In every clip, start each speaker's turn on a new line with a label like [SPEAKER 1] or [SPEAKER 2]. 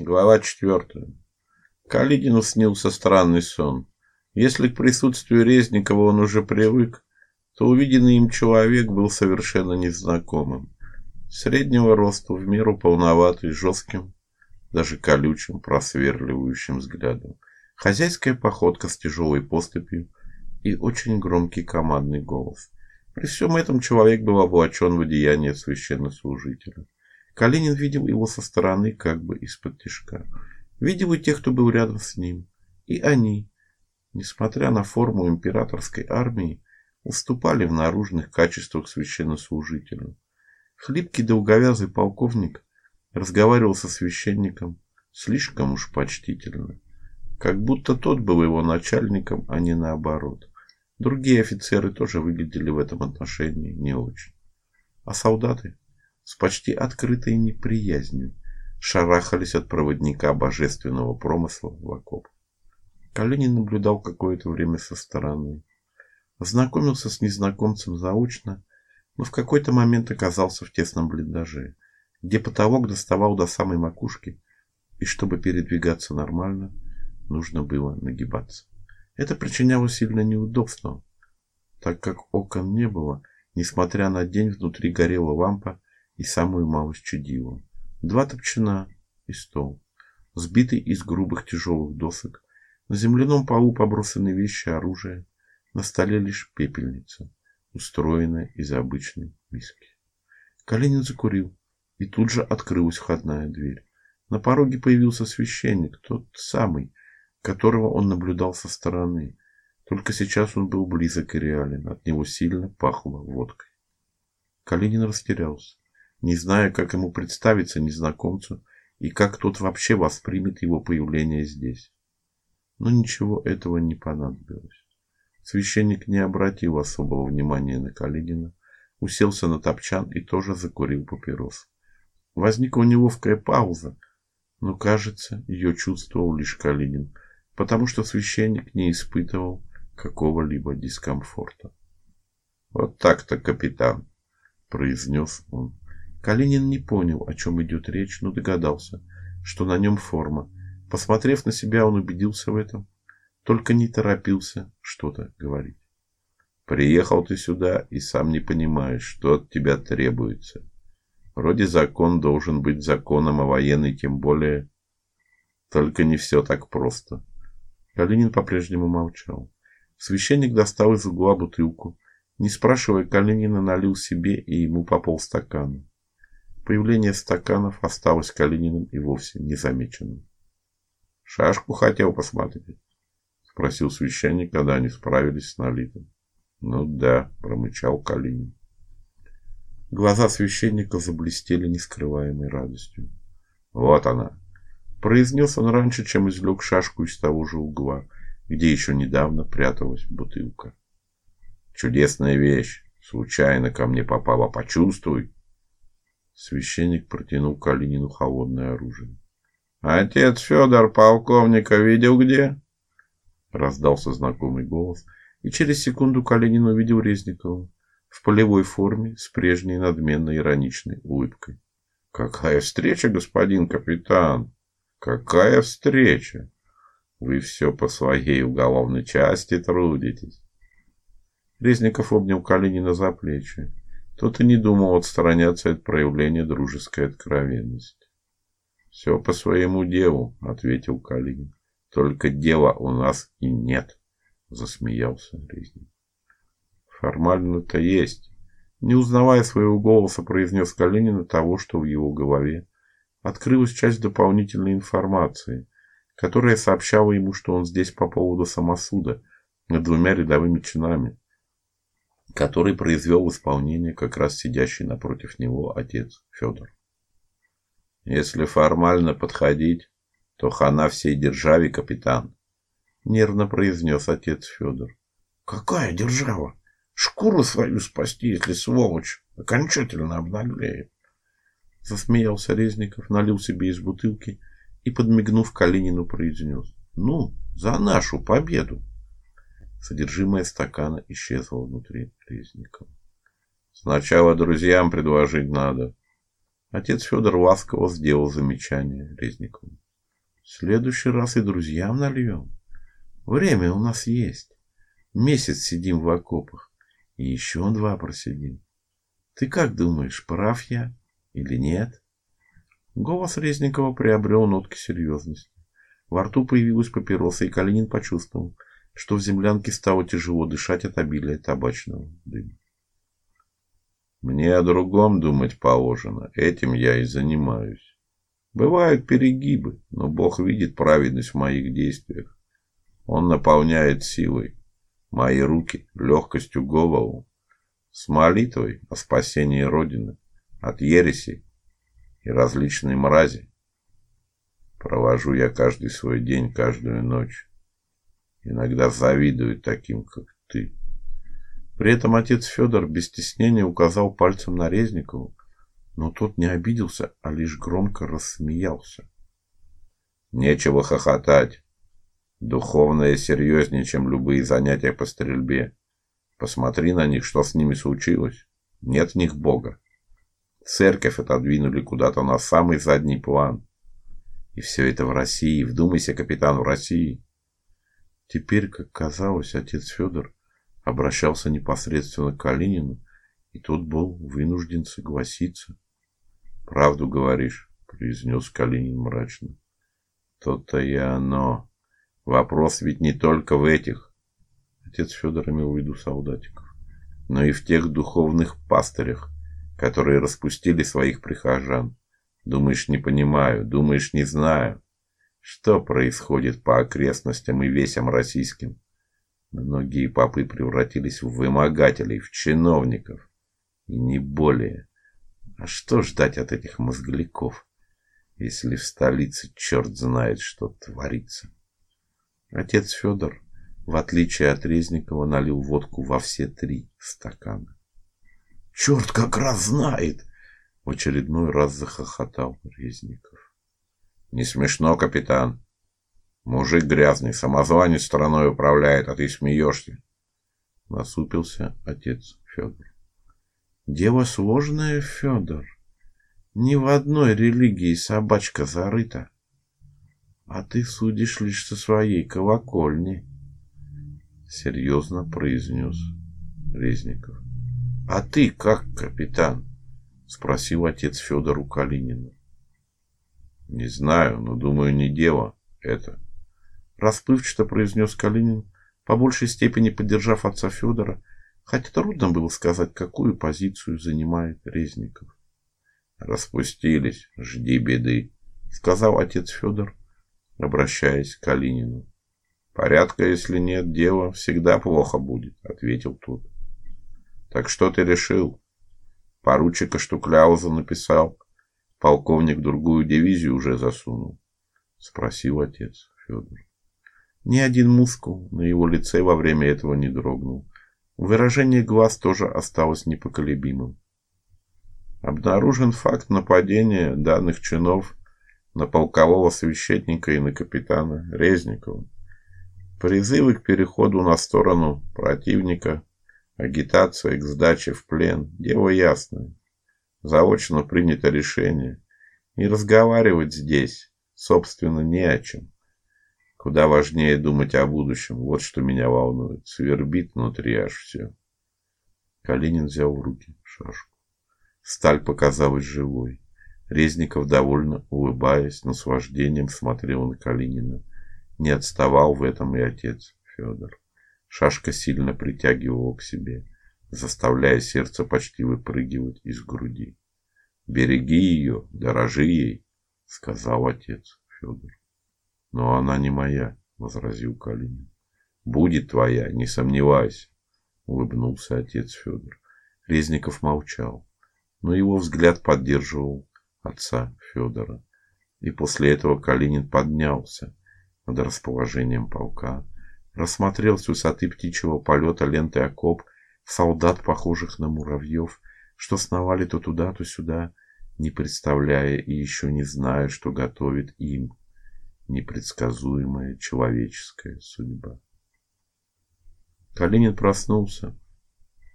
[SPEAKER 1] Глава четвертая. Калидину снился странный сон. Если к присутствию Резникова он уже привык, то увиденный им человек был совершенно незнакомым. Среднего роста, в меру полноватый, жестким, даже колючим, просверливающим взглядом. Хозяйская походка с тяжелой поступью и очень громкий командный голос. При всем этом человек был облачен в одеяние священнослужителя. Калинин видел его со стороны, как бы из-под тишка. Видел и тех, кто был рядом с ним. И они, несмотря на форму императорской армии, уступали в наружных качествах священнослужителю. Хлипкий долговязый полковник разговаривал со священником слишком уж почтительно, как будто тот был его начальником, а не наоборот. Другие офицеры тоже выглядели в этом отношении не очень. А солдаты с почти открытой неприязнью шарахались от проводника божественного промысла в окоп. Калинин наблюдал какое-то время со стороны. Знакомился с незнакомцем заочно, но в какой-то момент оказался в тесном блиндаже, где потолок доставал до самой макушки, и чтобы передвигаться нормально, нужно было нагибаться. Это причиняло сильное неудобство, так как окон не было, несмотря на день внутри горела лампа, и самую малость чудило. Два топчина и стол, сбитый из грубых тяжелых досок. На земляном полу побросаны вещи, оружие. На столе лишь пепельница, устроенная из обычной миски. Калинин закурил, и тут же открылась входная дверь. На пороге появился священник, тот самый, которого он наблюдал со стороны. Только сейчас он был близок и реален, от него сильно пахло водкой. Калинин растерялся не зная, как ему представиться незнакомцу и как тот вообще воспримет его появление здесь. Но ничего этого не понадобилось. Священник не обратил особого внимания на Калинина, уселся на топчан и тоже закурил папирос. Возникла неловкая пауза, но, кажется, ее чувствовал лишь Калинин, потому что священник не испытывал какого-либо дискомфорта. Вот так-то, капитан, произнес он. Калинин не понял, о чем идет речь, но догадался, что на нем форма. Посмотрев на себя, он убедился в этом, только не торопился что-то говорить. Приехал ты сюда и сам не понимаешь, что от тебя требуется. Вроде закон должен быть законом, а военный тем более. Только не все так просто. Калинин по-прежнему молчал. Священник достал из угла бутылку, не спрашивая Калинина, налил себе и ему по полстакана. Появление стаканов осталось Калининым и вовсе незамеченным. Шашку хотел посмотреть, спросил священник, когда они справились с налитым. Ну да, промычал Калинин. Глаза священника заблестели нескрываемой радостью. Вот она, произнес он раньше, чем извлек шашку из того же угла, где еще недавно пряталась бутылка. Чудесная вещь, случайно ко мне попала, почувствуй. Священник протянул Калинину холодное оружие. Отец Федор полковника видел где? раздался знакомый голос, и через секунду Калинин увидел Резникова в полевой форме с прежней надменной ироничной улыбкой. Какая встреча, господин капитан? Какая встреча? Вы все по своей уголовной части трудитесь. Резников обнял Калинина за плечи. Тот и не думал отстраняться от проявления дружеской откровенности. «Все по своему делу, ответил Калинин. Только дела у нас и нет, засмеялся Резник. Формально-то есть, не узнавая своего голоса, произнес Калинин того, что в его голове открылась часть дополнительной информации, которая сообщала ему, что он здесь по поводу самосуда над двумя рядовыми чинами, который произвел исполнение как раз сидящий напротив него отец Федор. Если формально подходить, то хана всей державе, капитан, нервно произнес отец Федор. Какая держава? Шкуру свою спасти, если сволочь окончательно обнаглеет. Засмеялся Резников, налил себе из бутылки и подмигнув Калинину произнес: "Ну, за нашу победу". Содержимое стакана исчезло внутри Резникова. Сначала друзьям предложить надо. Отец Федор ласково сделал замечание Резникову. В следующий раз и друзьям нальем. Время у нас есть. Месяц сидим в окопах. И еще два просидим. Ты как думаешь, прав я или нет? Голос Резникова приобрел нотки серьезности. Во рту появилась папироса, и Калинин почувствовал, что в землянке стало тяжело дышать от обилия табачного дыма. Мне о другом думать положено, этим я и занимаюсь. Бывают перегибы, но Бог видит праведность в моих действиях. Он наполняет силой мои руки, легкостью голову, с молитвой о спасении Родины от ереси и различной мрази. Провожу я каждый свой день, каждую ночь. Иногда завидую таким, как ты. При этом отец Федор без стеснения указал пальцем на Резникову, но тот не обиделся, а лишь громко рассмеялся. Нечего хохотать. Духовное серьезнее, чем любые занятия по стрельбе. Посмотри на них, что с ними случилось. Нет в них Бога. Церковь отодвинули куда-то на самый задний план. И все это в России. Вдумайся, капитан, в России. Теперь, как казалось, отец Федор обращался непосредственно к Калинину, и тот был вынужден согласиться. "Правду говоришь", произнес Калинин мрачно. "То-то и оно. Вопрос ведь не только в этих". Отец Федор имел в виду солдатиков, но и в тех духовных пастырях, которые распустили своих прихожан. Думаешь, не понимаю, думаешь, не знаю, что происходит по окрестностям и весям российским. Многие попы превратились в вымогателей, в чиновников, и не более. А что ждать от этих мозгляков, если в столице черт знает, что творится? Отец Федор, в отличие от Резникова, налил водку во все три стакана. Черт как раз знает, в очередной раз захохотал Резников. Не смешно, капитан, Мужик грязный, самозванец страной управляет, а ты смеешься. Насупился отец Федор. Дело сложное, Федор. Ни в одной религии собачка зарыта. А ты судишь лишь со своей колокольни, серьезно произнес Резников. А ты как, капитан? спросил отец Федор у Калинина. Не знаю, но думаю, не дело это расплывчато произнес Калинин, по большей степени поддержав отца Федора, хотя трудно было сказать, какую позицию занимает Резников. Распустились, жди беды, сказал отец Федор, обращаясь к Калинину. Порядка, если нет дела, всегда плохо будет, ответил тот. Так что ты решил? Поручика Штукляуза написал, полковник другую дивизию уже засунул, спросил отец Федор. Ни один мускул на его лице во время этого не дрогнул. Выражение глаз тоже осталось непоколебимым. Обнаружен факт нападения данных чинов на полкового священника и на капитана Резникова. Призывы к переходу на сторону противника, агитация к сдаче в плен дело ясное. Заочно принято решение, и разговаривать здесь, собственно, не о чем. Куда важнее думать о будущем. Вот что меня волнует. Свербит внутри аж все. Калинин взял в руки шашку. Сталь показалась живой. Резников довольно улыбаясь, вождением смотрел на Калинина. Не отставал в этом и отец Федор. Шашка сильно притягивала к себе, заставляя сердце почти выпрыгивать из груди. "Береги ее, дорожи ей", сказал отец Федор. Но она не моя, возразил Калинин. Будет твоя, не сомневайся, улыбнулся отец Федор. Резников молчал, но его взгляд поддерживал отца Федора. И после этого Калинин поднялся над расположением полка, рассмотрел с высоты птичьего полета ленты окоп солдат, похожих на муравьев, что сновали то туда, то сюда, не представляя и еще не зная, что готовит им непредсказуемая человеческая судьба. Калинин проснулся,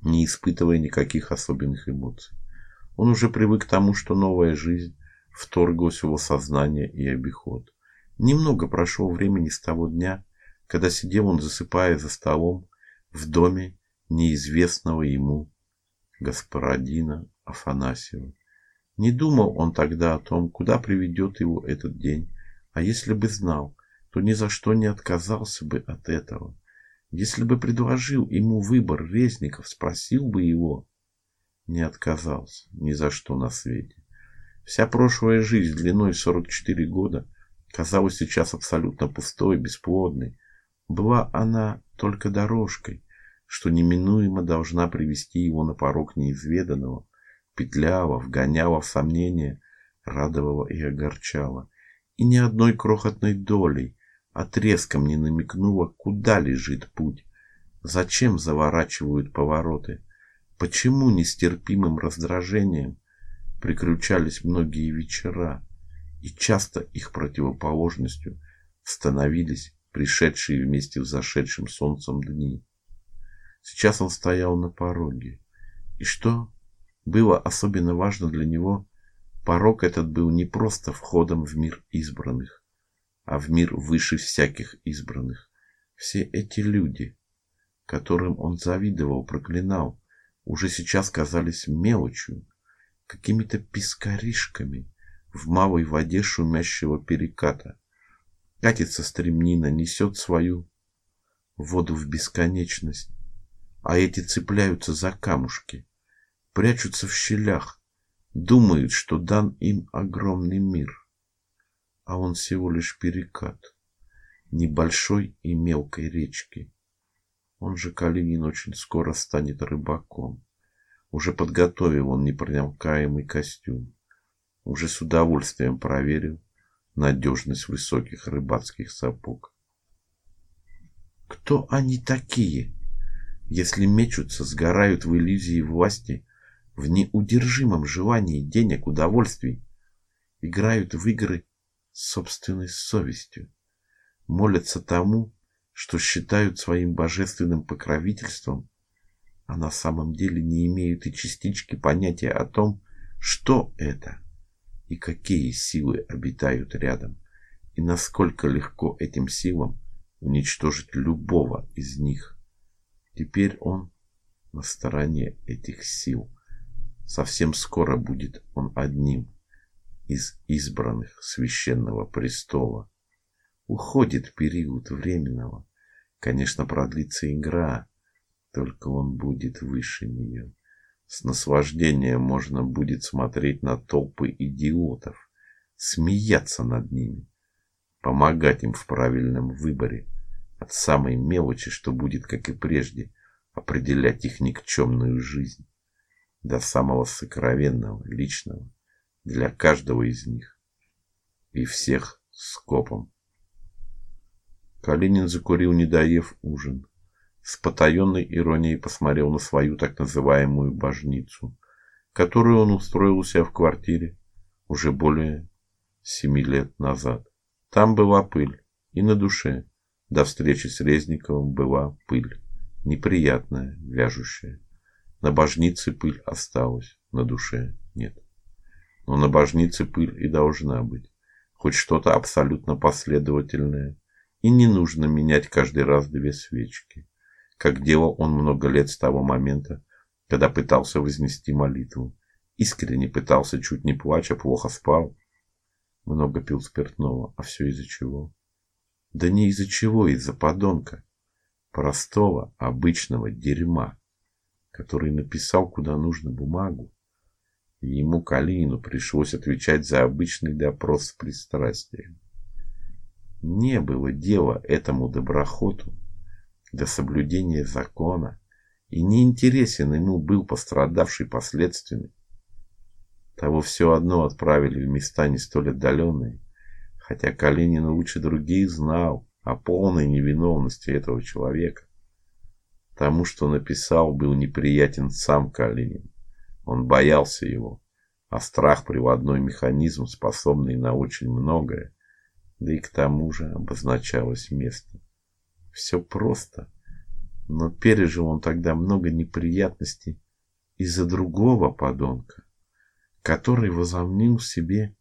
[SPEAKER 1] не испытывая никаких особенных эмоций. Он уже привык к тому, что новая жизнь вторглась в его сознание и обиход. Немного прошло времени с того дня, когда сидел он, засыпая за столом в доме неизвестного ему господина Афанасьева. Не думал он тогда о том, куда приведет его этот день, а если бы знал, то ни за что не отказался бы от этого. Если бы предложил ему выбор Резников, спросил бы его, не отказался ни за что на свете. Вся прошлая жизнь длиной 44 года казалась сейчас абсолютно пустой, бесплодной. Была она только дорожкой, что неминуемо должна привести его на порог неизведанного, петляла, вгоняла в сомнения, радовала и огорчала. И ни одной крохотной долей, отрезком не намекнула, куда лежит путь, зачем заворачивают повороты, почему нестерпимым раздражением приключались многие вечера, и часто их противоположностью становились пришедшие вместе с зашедшим солнцем дни. Сейчас он стоял на пороге. И что было особенно важно для него, порог этот был не просто входом в мир избранных, а в мир выше всяких избранных. Все эти люди, которым он завидовал, проклинал, уже сейчас казались мелочью, какими-то пескаришками в малой воде шумящего переката. Катится стремнина, несет свою воду в бесконечность, а эти цепляются за камушки, прячутся в щелях, думают, что дан им огромный мир. А он всего лишь перекат небольшой и мелкой речки. Он же Калинин очень скоро станет рыбаком. Уже подготовил он непроникаемый костюм. Уже с удовольствием проверил надежность высоких рыбацких сапог. Кто они такие, если мечутся, сгорают в иллюзии власти, в неудержимом желании денег, удовольствий, играют в игры с собственной совестью, молятся тому, что считают своим божественным покровительством а на самом деле не имеют и частички понятия о том, что это и какие силы обитают рядом, и насколько легко этим силам уничтожить любого из них. Теперь он на стороне этих сил. Совсем скоро будет он одним из избранных священного престола. Уходит период временного. Конечно, продлится игра, только он будет выше нее. С наслаждением можно будет смотреть на толпы идиотов, смеяться над ними, помогать им в правильном выборе, от самой мелочи, что будет, как и прежде, определять их никчемную жизнь, до самого сокровенного, личного, для каждого из них. И всех скопом. Калинин закурил, не доев ужин с потаенной иронией посмотрел на свою так называемую божницу, которую он устроил у себя в квартире уже более семи лет назад. Там была пыль, и на душе до встречи с Резниковым была пыль, неприятная, вяжущая. На божнице пыль осталась, на душе нет. Но на божнице пыль и должна быть, хоть что-то абсолютно последовательное, и не нужно менять каждый раз две свечки как делал он много лет с того момента, когда пытался вознести молитву. Искренне пытался, чуть не плача, плохо спал. Много пил спиртного, а все из-за чего? Да не из-за чего, из-за подонка. Простого, обычного дерьма, который написал куда нужно бумагу. И ему, Калину, пришлось отвечать за обычный допрос с пристрастием. Не было дела этому доброхоту для соблюдения закона, и не интересен ему был пострадавший последствиями. Того все одно отправили в места не столь отдаленные, хотя Калинин лучше других знал о полной невиновности этого человека. Тому, что написал, был неприятен сам Калинин. Он боялся его, а страх приводной механизм, способный на очень многое, да и к тому же обозначалось место. Все просто. Но пережил он тогда много неприятностей из-за другого подонка, который возомнил себе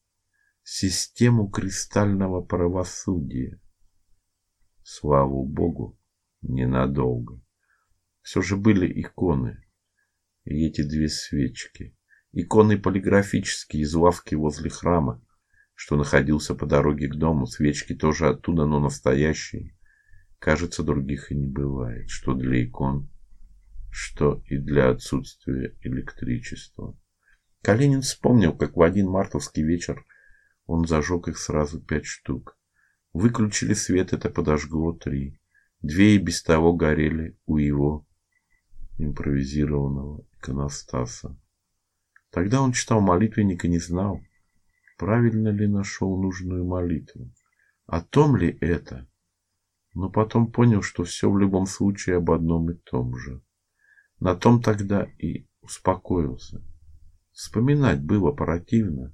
[SPEAKER 1] систему кристального правосудия. Слава богу, ненадолго. Все же были иконы. И эти две свечки. Иконы полиграфические из лавки возле храма, что находился по дороге к дому. Свечки тоже оттуда, но настоящие. Кажется, других и не бывает, что для икон, что и для отсутствия электричества. Калинин вспомнил, как в один мартовский вечер он зажег их сразу пять штук. Выключили свет, это подожгло три. Две и без того горели у его импровизированного иконостаса. Тогда он читал молитвенник и не знал, правильно ли нашел нужную молитву. О том ли это? Но потом понял, что все в любом случае об одном и том же. На том тогда и успокоился. Вспоминать было противно.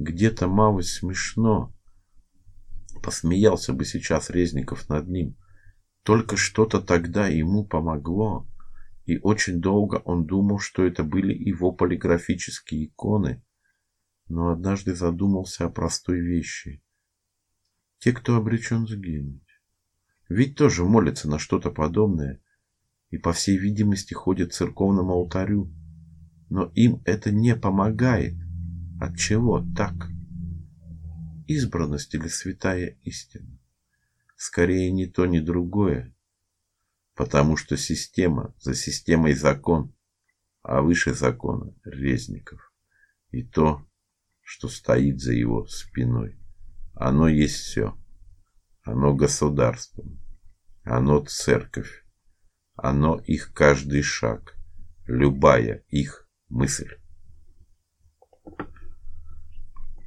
[SPEAKER 1] Где-то малость смешно. Посмеялся бы сейчас Резников над ним. Только что-то тогда ему помогло, и очень долго он думал, что это были его полиграфические иконы, но однажды задумался о простой вещи. Те, кто обречен сгинуть, ведь тоже молятся на что-то подобное и, по всей видимости, ходят к церковному алтарю, но им это не помогает. От чего так? Избранность или святая истина? Скорее ни то, ни другое, потому что система за системой закон, а выше закона Резников. И то, что стоит за его спиной. Оно есть все. Оно государство. Оно церковь. Оно их каждый шаг. Любая их мысль.